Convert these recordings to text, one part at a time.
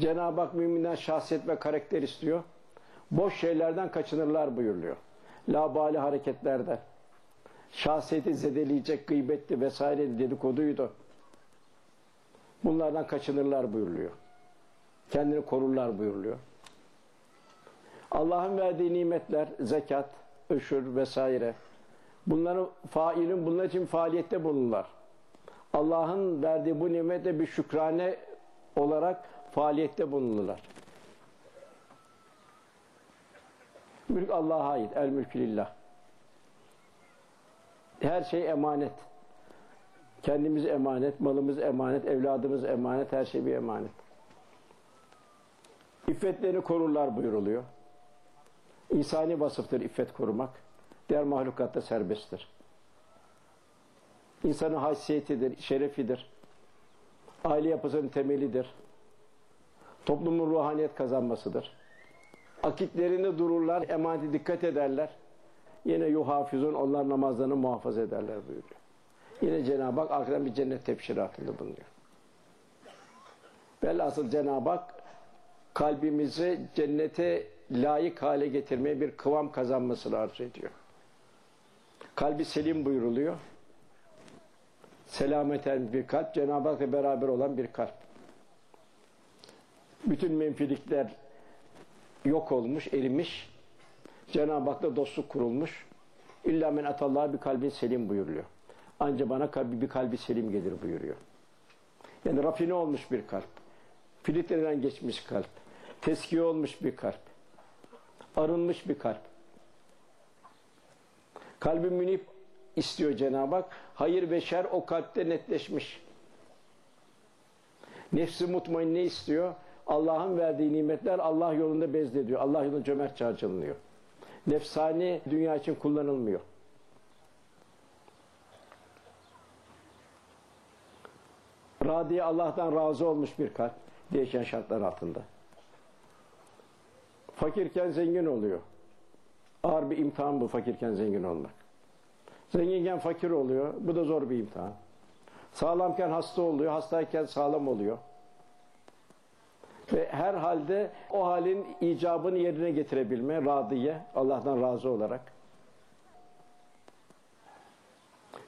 Cenab-ı Hak müminden şahsiyet ve karakter istiyor. Boş şeylerden kaçınırlar buyuruluyor. Labali hareketlerden. Şahsiyeti zedeleyecek gıybetti vesaire dedikoduydu. Bunlardan kaçınırlar buyuruluyor. Kendini korurlar buyuruluyor. Allah'ın verdiği nimetler, zekat, öşür vesaire. Bunların failin bunlar için faaliyette bulunurlar. Allah'ın verdiği bu nimete bir şükrane olarak faaliyette bulunurlar. Mülk Allah'a ait. El mülkü lillah. Her şey emanet. Kendimiz emanet, malımız emanet, evladımız emanet, her şey bir emanet. İffetlerini korurlar buyuruluyor. İnsani vasıftır iffet korumak. Diğer mahlukatta serbesttir. İnsanın haysiyetidir, şerefidir. Aile yapısının temelidir. Toplumun ruhaniyet kazanmasıdır. Akitlerinde dururlar, emanete dikkat ederler. Yine yuhafizun, onlar namazlarını muhafaza ederler buyuruyor. Yine Cenab-ı Hak arkadan bir cennet tebşiratında bulunuyor. Velhasıl Cenab-ı Hak kalbimizi cennete layık hale getirmeye bir kıvam kazanmasını arzu ediyor. Kalbi selim buyuruluyor. Selameten bir kalp, Cenab-ı Hak'la beraber olan bir kalp. Bütün menfilikler yok olmuş, erimiş. Cenab-ı Hak'la dostluk kurulmuş. İlla men atallah bir kalbin selim buyuruluyor. Anca bana kalbi, bir kalbi selim gelir buyuruyor. Yani rafine olmuş bir kalp. Filtreden geçmiş kalp. Teskiye olmuş bir kalp. Arınmış bir kalp. Kalbi münip istiyor Cenab-ı Hak. Hayır ve şer o kalpte netleşmiş. Nefsi mutmain ne istiyor? Allah'ın verdiği nimetler Allah yolunda bezlediyor. Allah yolunda cömertçe harcanılıyor. Nefsani dünya için kullanılmıyor. Radiye Allah'tan razı olmuş bir kalp. Değişen şartlar altında. Fakirken zengin oluyor. Ağır bir imtihan bu fakirken zengin olmak. Zenginken fakir oluyor. Bu da zor bir imtihan. Sağlamken hasta oluyor. Hastayken sağlam oluyor. Ve her halde o halin icabını yerine getirebilme, radiye, Allah'tan razı olarak.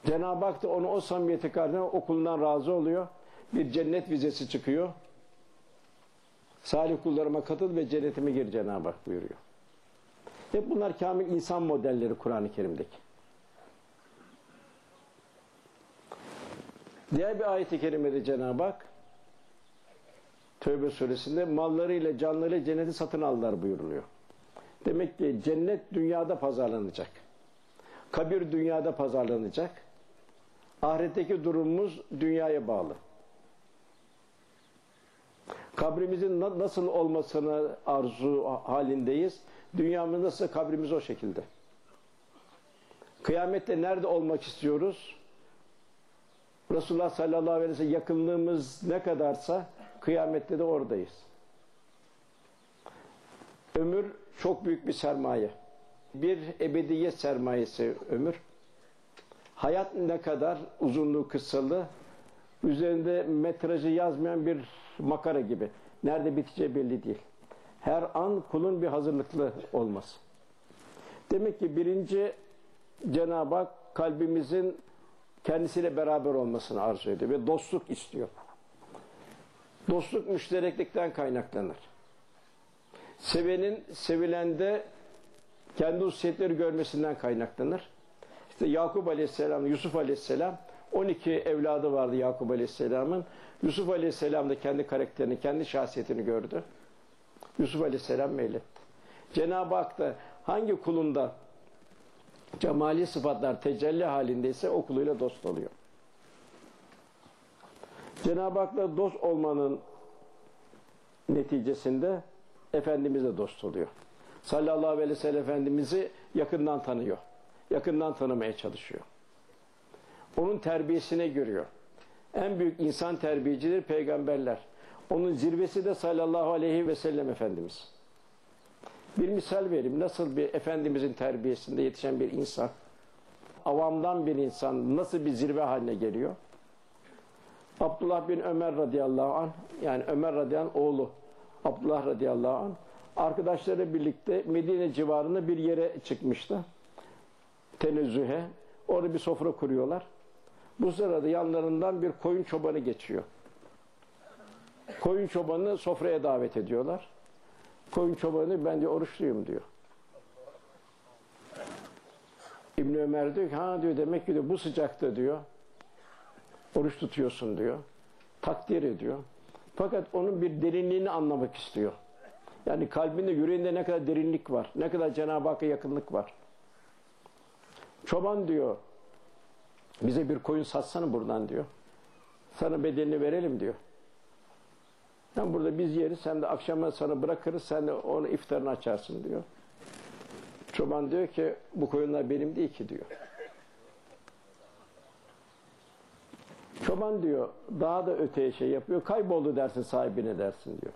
Cenab-ı Hak da onu o samimiyeti karşılığında okulundan razı oluyor. Bir cennet vizesi çıkıyor. Salih kullarıma katıl ve cennetime gir Cenab-ı Hak buyuruyor. Hep bunlar kamil insan modelleri Kur'an-ı Kerim'deki. Diğer bir ayet-i kerimede Cenab-ı Hak Tövbe suresinde mallarıyla canlarıyla cenneti satın aldılar buyuruluyor. Demek ki cennet dünyada pazarlanacak. Kabir dünyada pazarlanacak. Ahiretteki durumumuz dünyaya bağlı. Kabrimizin nasıl olmasını arzu halindeyiz. Dünyamız nasıl, kabrimiz o şekilde. Kıyamette nerede olmak istiyoruz? Resulullah sallallahu aleyhi ve sellem yakınlığımız ne kadarsa kıyamette de oradayız. Ömür çok büyük bir sermaye. Bir ebediyet sermayesi ömür. Hayat ne kadar uzunluğu kısalı, üzerinde metrajı yazmayan bir makara gibi. Nerede biteceği belli değil. Her an kulun bir hazırlıklı olması. Demek ki birinci Cenab-ı Hak kalbimizin kendisiyle beraber olmasını arzu ediyor ve dostluk istiyor. Dostluk müştereklikten kaynaklanır. Sevenin sevilende kendi hususiyetleri görmesinden kaynaklanır. İşte Yakup Aleyhisselam, Yusuf Aleyhisselam 12 evladı vardı Yakup Aleyhisselam'ın. Yusuf Aleyhisselam da kendi karakterini, kendi şahsiyetini gördü. Yusuf Aleyhisselam meyletti. Cenab-ı Hak da hangi kulunda cemali sıfatlar tecelli halindeyse o kuluyla dost oluyor. Cenab-ı Hak'la dost olmanın neticesinde Efendimiz de dost oluyor. Sallallahu aleyhi ve sellem Efendimiz'i yakından tanıyor. Yakından tanımaya çalışıyor. Onun terbiyesine görüyor. En büyük insan terbiyecileri peygamberler. Onun zirvesi de sallallahu aleyhi ve sellem Efendimiz. Bir misal vereyim. Nasıl bir Efendimizin terbiyesinde yetişen bir insan, avamdan bir insan nasıl bir zirve haline geliyor? Abdullah bin Ömer radıyallahu anh, yani Ömer radıyallahu anh oğlu, Abdullah radıyallahu anh arkadaşları birlikte Medine civarında bir yere çıkmıştı. Tenezzühe. Orada bir sofra kuruyorlar. Bu sırada yanlarından bir koyun çobanı geçiyor. Koyun çobanını sofraya davet ediyorlar. Koyun çobanı ben diyor oruçluyum diyor. İbn Ömer diyor ki ha diyor demek ki diyor, bu sıcakta diyor oruç tutuyorsun diyor. Takdir ediyor. Fakat onun bir derinliğini anlamak istiyor. Yani kalbinde, yüreğinde ne kadar derinlik var, ne kadar Cenab-ı Hakk'a yakınlık var. Çoban diyor, bize bir koyun satsana buradan diyor. Sana bedelini verelim diyor. Hem burada biz yeriz hem de akşama sana bırakırız sen de onu iftarını açarsın diyor. Çoban diyor ki bu koyunlar benim değil ki diyor. Çoban diyor daha da öteye şey yapıyor. Kayboldu dersin sahibine dersin diyor.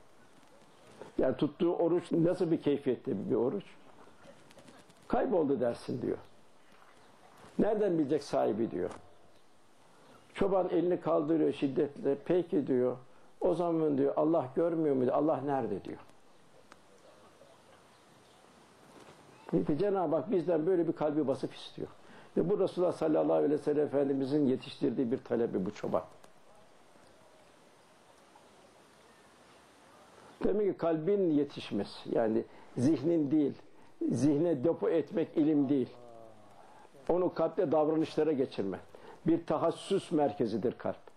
Yani tuttuğu oruç nasıl bir keyfiyette bir oruç? Kayboldu dersin diyor. Nereden bilecek sahibi diyor. Çoban elini kaldırıyor şiddetle. Peki diyor. O zaman diyor Allah görmüyor muydu? Allah nerede diyor. Cenab-ı Hak bizden böyle bir kalbi basıp istiyor. Ve bu Resulullah sallallahu aleyhi ve sellem Efendimizin yetiştirdiği bir talebi bu çoban. Demek ki kalbin yetişmesi yani zihnin değil, zihne depo etmek ilim değil. Onu kalple davranışlara geçirme. Bir tahassüs merkezidir kalp.